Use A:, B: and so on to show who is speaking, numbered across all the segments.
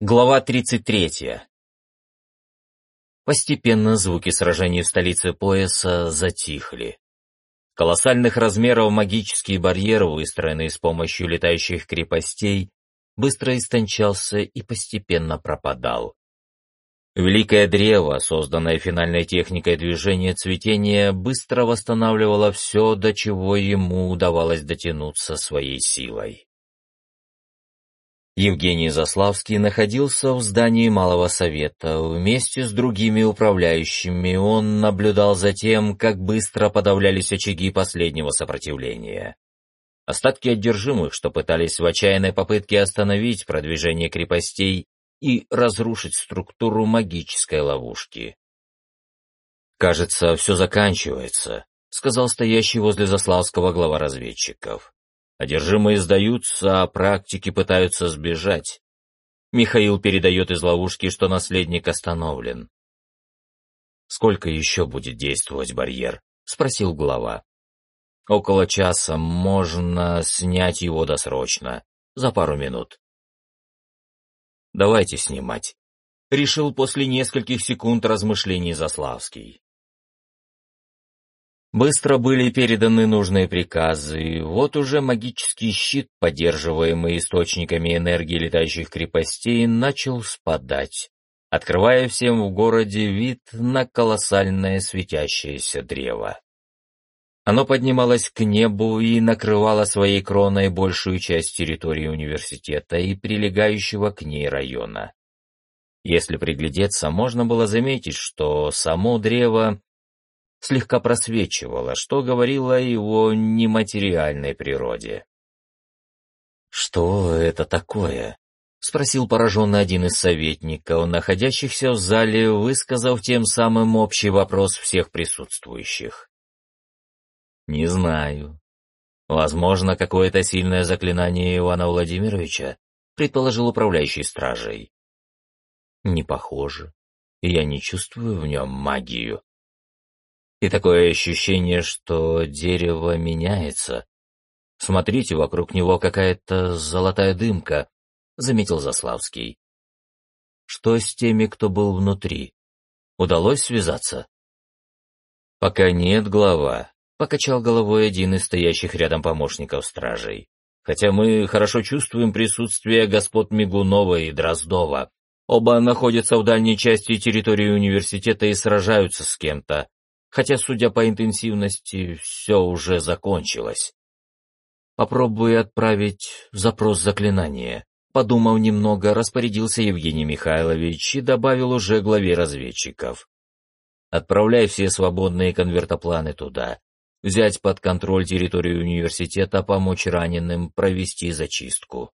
A: Глава 33. Постепенно звуки сражений в столице пояса затихли. Колоссальных размеров магический барьер, выстроенный с помощью летающих крепостей, быстро истончался и постепенно пропадал. Великое древо, созданное финальной техникой движения цветения, быстро восстанавливало все, до чего ему удавалось дотянуться своей силой. Евгений Заславский находился в здании Малого Совета. Вместе с другими управляющими он наблюдал за тем, как быстро подавлялись очаги последнего сопротивления. Остатки одержимых, что пытались в отчаянной попытке остановить продвижение крепостей и разрушить структуру магической ловушки. «Кажется, все заканчивается», — сказал стоящий возле Заславского глава разведчиков. Одержимые сдаются, а практики пытаются сбежать. Михаил передает из ловушки, что наследник остановлен. «Сколько еще будет действовать барьер?» — спросил глава. «Около часа можно снять его досрочно, за пару минут». «Давайте снимать», — решил после нескольких секунд размышлений Заславский. Быстро были переданы нужные приказы, и вот уже магический щит, поддерживаемый источниками энергии летающих крепостей, начал спадать, открывая всем в городе вид на колоссальное светящееся древо. Оно поднималось к небу и накрывало своей кроной большую часть территории университета и прилегающего к ней района. Если приглядеться, можно было заметить, что само древо слегка просвечивало, что говорило о его нематериальной природе. «Что это такое?» — спросил пораженный один из советников, находящихся в зале, высказав тем самым общий вопрос всех присутствующих. «Не знаю. Возможно, какое-то сильное заклинание Ивана Владимировича», — предположил управляющий стражей. «Не похоже. Я не чувствую в нем магию», и такое ощущение, что дерево меняется. Смотрите, вокруг него какая-то золотая дымка, — заметил Заславский. Что с теми, кто был внутри? Удалось связаться? Пока нет, глава, — покачал головой один из стоящих рядом помощников стражей. Хотя мы хорошо чувствуем присутствие господ Мигунова и Дроздова. Оба находятся в дальней части территории университета и сражаются с кем-то хотя, судя по интенсивности, все уже закончилось. Попробую отправить запрос заклинания. Подумав немного, распорядился Евгений Михайлович и добавил уже главе разведчиков. Отправляй все свободные конвертопланы туда. Взять под контроль территорию университета, помочь раненым, провести зачистку.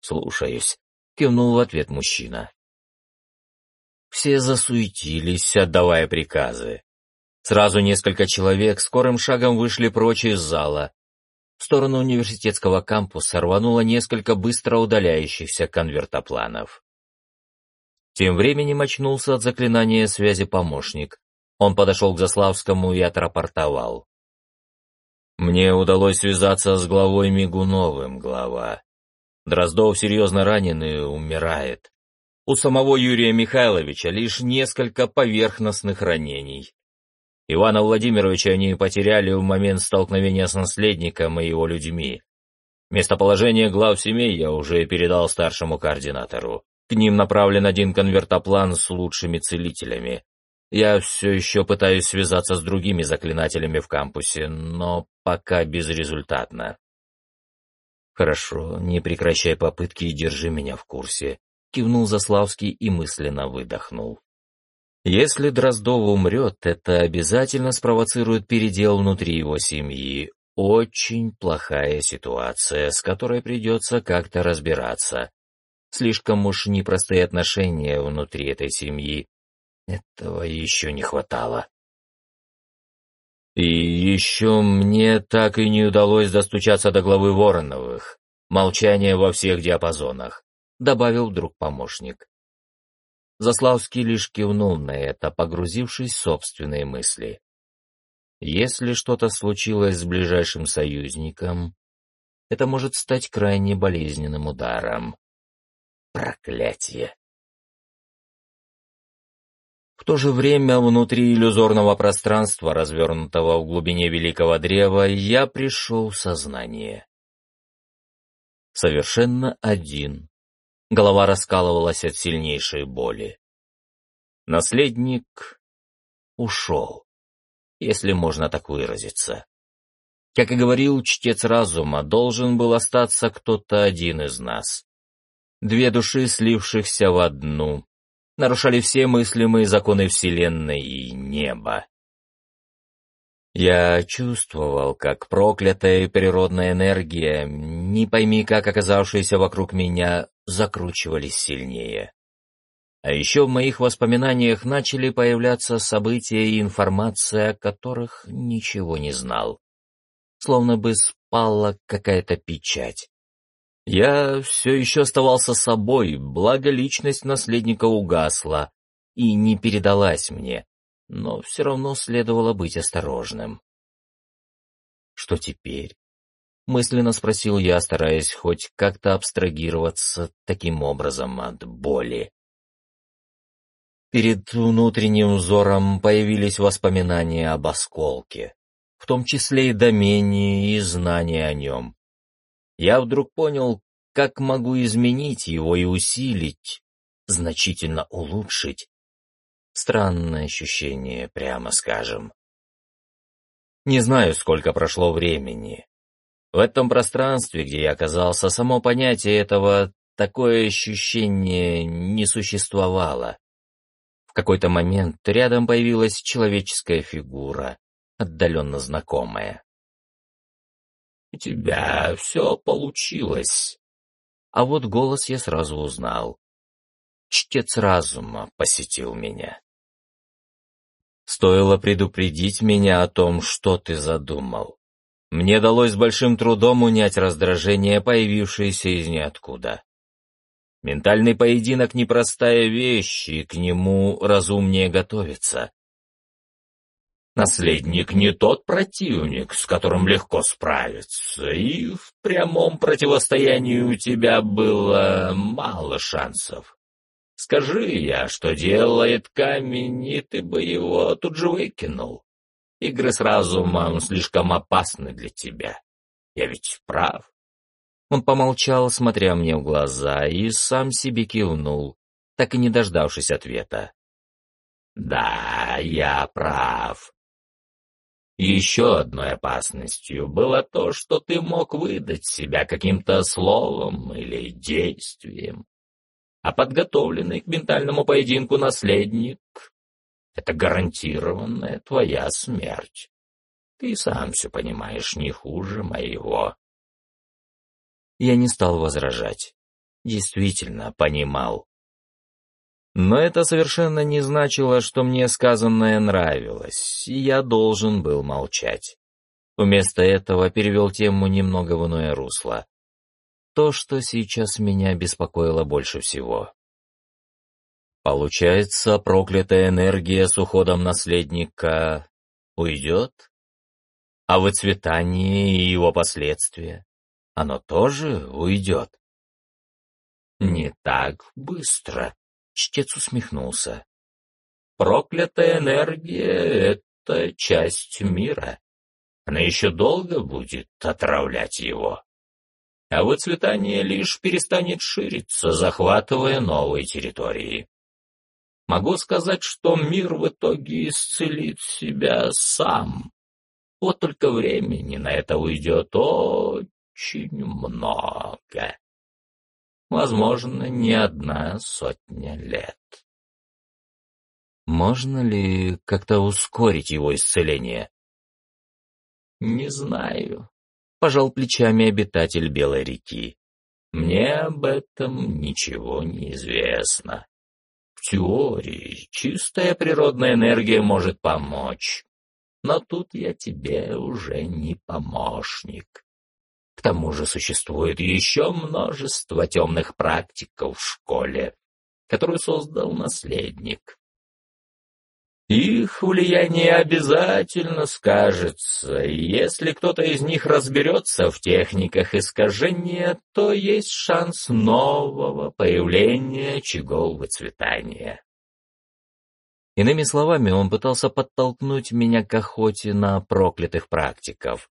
A: «Слушаюсь», — кивнул в ответ мужчина. Все засуетились, отдавая приказы. Сразу несколько человек скорым шагом вышли прочь из зала. В сторону университетского кампуса рвануло несколько быстро удаляющихся конвертопланов. Тем временем очнулся от заклинания связи помощник. Он подошел к Заславскому и отрапортовал. «Мне удалось связаться с главой Мигуновым, глава. Дроздов серьезно ранен и умирает. У самого Юрия Михайловича лишь несколько поверхностных ранений. Ивана Владимировича они потеряли в момент столкновения с наследником и его людьми. Местоположение глав семей я уже передал старшему координатору. К ним направлен один конвертоплан с лучшими целителями. Я все еще пытаюсь связаться с другими заклинателями в кампусе, но пока безрезультатно. Хорошо, не прекращай попытки и держи меня в курсе. Кивнул Заславский и мысленно выдохнул. Если Дроздов умрет, это обязательно спровоцирует передел внутри его семьи. Очень плохая ситуация, с которой придется как-то разбираться. Слишком уж непростые отношения внутри этой семьи. Этого еще не хватало. И еще мне так и не удалось достучаться до главы Вороновых. Молчание во всех диапазонах, добавил вдруг помощник. Заславский лишь кивнул на это, погрузившись в собственные мысли. Если что-то случилось с ближайшим союзником, это может стать крайне болезненным ударом. Проклятие! В то же время внутри иллюзорного пространства, развернутого в глубине великого древа, я пришел в сознание. Совершенно один. Голова раскалывалась от сильнейшей боли. Наследник ушел, если можно так выразиться. Как и говорил чтец разума, должен был остаться кто-то один из нас. Две души, слившихся в одну, нарушали все мыслимые законы Вселенной и неба. Я чувствовал, как проклятая природная энергия, не пойми как оказавшаяся вокруг меня, закручивались сильнее. А еще в моих воспоминаниях начали появляться события и информация, о которых ничего не знал. Словно бы спала какая-то печать. Я все еще оставался собой, благо личность наследника угасла и не передалась мне, но все равно следовало быть осторожным. «Что теперь?» — мысленно спросил я, стараясь хоть как-то абстрагироваться таким образом от боли. Перед внутренним взором появились воспоминания об осколке, в том числе и домении и знания о нем я вдруг понял, как могу изменить его и усилить, значительно улучшить. Странное ощущение, прямо скажем. Не знаю, сколько прошло времени. В этом пространстве, где я оказался, само понятие этого, такое ощущение не существовало. В какой-то момент рядом появилась человеческая фигура, отдаленно знакомая.
B: У тебя все получилось.
A: А вот голос я сразу узнал. Чтец разума посетил меня. Стоило предупредить меня о том, что ты задумал. Мне далось с большим трудом унять раздражение, появившееся из ниоткуда. Ментальный поединок — непростая вещь, и к нему разумнее готовиться.
B: Наследник не тот противник, с которым легко справиться, и в прямом противостоянии у тебя было мало шансов. Скажи я, что делает камень, и ты бы его тут же выкинул. Игры с разумом слишком опасны для тебя. Я ведь прав.
A: Он помолчал, смотря мне в глаза, и сам себе кивнул, так и не дождавшись ответа.
B: «Да, я прав. Еще одной опасностью было то, что ты мог выдать себя каким-то словом или действием. А подготовленный к ментальному поединку наследник — это гарантированная твоя смерть. Ты сам все понимаешь не хуже моего.
A: Я не стал возражать. Действительно понимал. Но это совершенно не значило, что мне сказанное нравилось, и я должен был молчать. Вместо этого перевел тему немного в иное русло. То, что сейчас меня беспокоило больше всего. Получается, проклятая энергия с уходом наследника уйдет? А выцветание и его последствия? Оно тоже уйдет?
B: Не так быстро,
A: Чтец усмехнулся.
B: «Проклятая энергия — это часть мира. Она еще долго будет отравлять его. А выцветание лишь перестанет шириться, захватывая новые территории. Могу сказать, что мир в итоге исцелит себя сам. Вот только времени на это уйдет очень много возможно, не одна сотня лет.
A: Можно ли как-то ускорить его исцеление?
B: Не знаю,
A: пожал плечами обитатель Белой реки.
B: Мне об этом ничего не известно. Теории чистая природная энергия может помочь, но тут я тебе уже не помощник. К тому же существует еще множество темных практиков в школе, которую создал наследник. Их влияние обязательно скажется, и если кто-то из них разберется в техниках искажения, то есть шанс нового появления очагов выцветания.
A: Иными словами, он пытался подтолкнуть меня к охоте на проклятых практиков.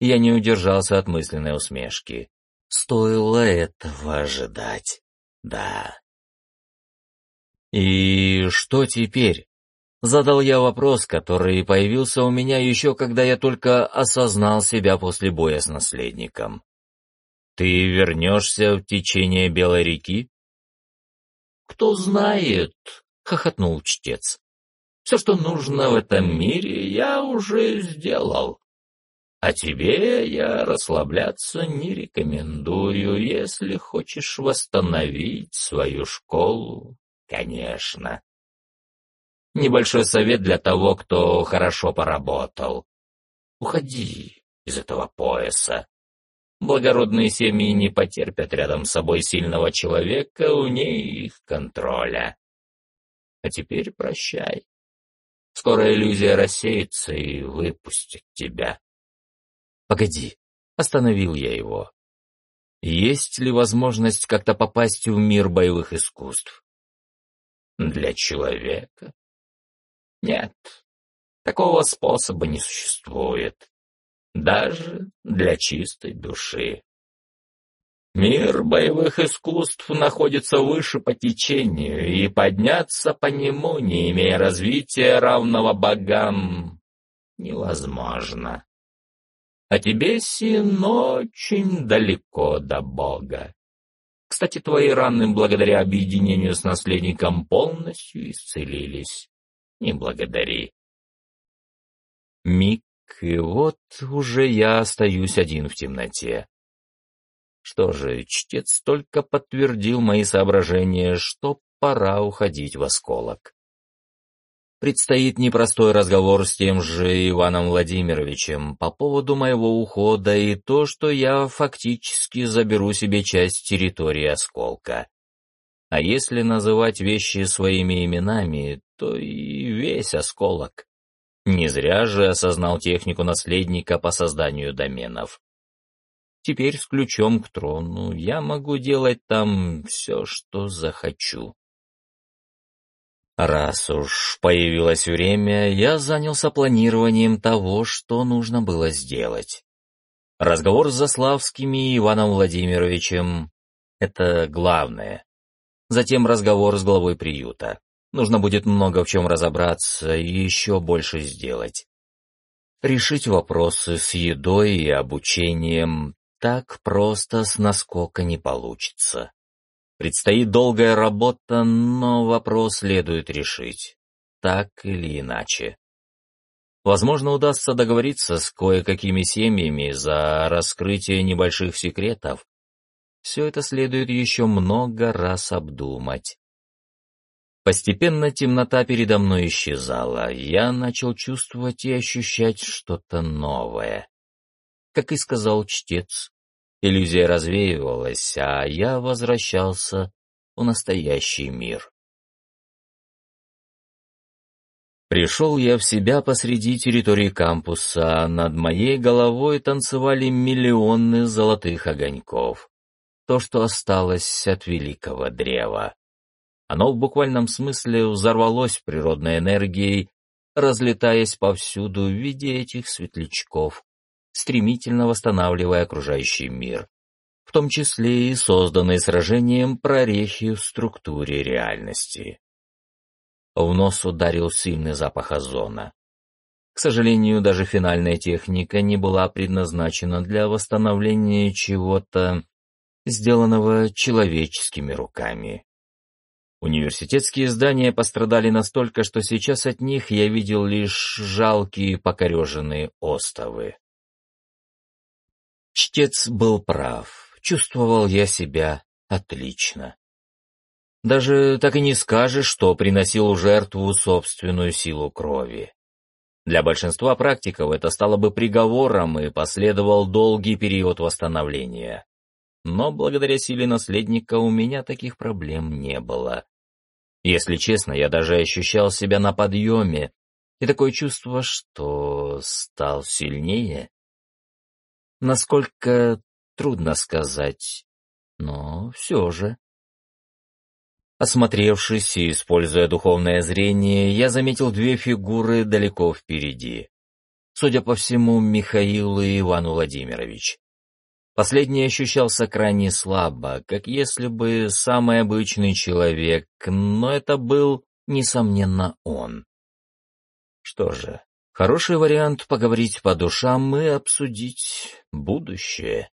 A: Я не удержался от мысленной усмешки. Стоило этого ожидать. Да. И что теперь? Задал я вопрос, который появился у меня еще когда я только осознал себя после боя с наследником. «Ты вернешься в течение Белой реки?»
B: «Кто знает», — хохотнул чтец. «Все, что нужно в этом мире, я уже сделал. А тебе я расслабляться не рекомендую, если хочешь восстановить свою школу, конечно». Небольшой совет для того, кто хорошо поработал. Уходи из этого пояса. Благородные семьи не потерпят рядом с собой сильного человека, у их контроля. А теперь прощай. Скоро иллюзия рассеется и выпустит тебя.
A: Погоди, остановил я его. Есть ли возможность как-то попасть в мир боевых искусств?
B: Для человека нет, такого способа не существует. Даже для чистой души. Мир боевых искусств находится выше по течению, и подняться по нему, не имея развития равного богам, невозможно. А тебе, Син, очень далеко до бога. Кстати, твои раны благодаря объединению с наследником полностью исцелились не благодари.
A: Миг, и вот уже я остаюсь один в темноте. Что же, чтец только подтвердил мои соображения, что пора уходить в осколок. Предстоит непростой разговор с тем же Иваном Владимировичем по поводу моего ухода и то, что я фактически заберу себе часть территории осколка. А если называть вещи своими именами, то и весь осколок. Не зря же осознал технику наследника по созданию доменов. Теперь с ключом к трону я могу делать там все, что захочу. Раз уж появилось время, я занялся планированием того, что нужно было сделать. Разговор с Заславскими и Иваном Владимировичем — это главное затем разговор с главой приюта. Нужно будет много в чем разобраться и еще больше сделать. Решить вопросы с едой и обучением так просто с наскока не получится. Предстоит долгая работа, но вопрос следует решить. Так или иначе. Возможно, удастся договориться с кое-какими семьями за раскрытие небольших секретов, все это следует еще много раз обдумать. Постепенно темнота передо мной исчезала, я начал чувствовать и ощущать что-то новое. Как и сказал чтец, иллюзия развеивалась, а я возвращался в настоящий мир. Пришел я в себя посреди территории кампуса, а над моей головой танцевали миллионы золотых огоньков то, что осталось от великого древа. Оно в буквальном смысле взорвалось природной энергией, разлетаясь повсюду в виде этих светлячков, стремительно восстанавливая окружающий мир, в том числе и созданные сражением прорехи в структуре реальности. В нос ударил сильный запах озона. К сожалению, даже финальная техника не была предназначена для восстановления чего-то сделанного человеческими руками. Университетские здания пострадали настолько, что сейчас от них я видел лишь жалкие покореженные остовы. Чтец был прав, чувствовал я себя отлично. Даже так и не скажешь, что приносил жертву собственную силу крови. Для большинства практиков это стало бы приговором и последовал долгий период восстановления но благодаря силе наследника у меня таких проблем не было. Если честно, я даже ощущал себя на подъеме, и такое чувство, что стал сильнее. Насколько трудно сказать, но все же. Осмотревшись и используя духовное зрение, я заметил две фигуры далеко впереди. Судя по всему, Михаил и Иван Владимирович. Последний ощущался крайне слабо, как если бы самый обычный человек, но это был, несомненно, он. Что же, хороший вариант поговорить по душам и обсудить будущее.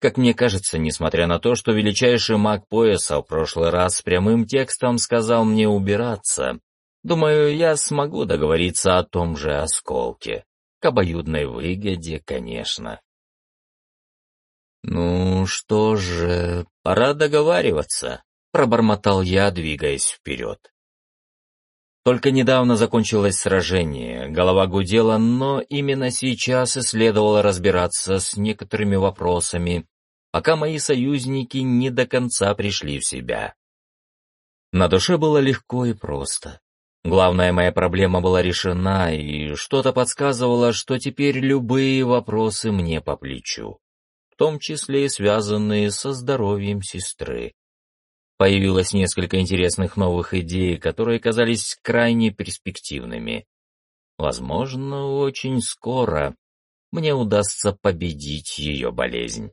A: Как мне кажется, несмотря на то, что величайший маг пояса в прошлый раз прямым текстом сказал мне убираться, думаю, я смогу договориться о том же осколке. К обоюдной выгоде, конечно. «Ну что же, пора договариваться», — пробормотал я, двигаясь вперед. Только недавно закончилось сражение, голова гудела, но именно сейчас и следовало разбираться с некоторыми вопросами, пока мои союзники не до конца пришли в себя. На душе было легко и просто. Главная моя проблема была решена, и что-то подсказывало, что теперь любые вопросы мне по плечу в том числе и связанные со здоровьем сестры. Появилось несколько интересных новых идей, которые казались крайне перспективными. Возможно, очень скоро мне удастся победить ее болезнь.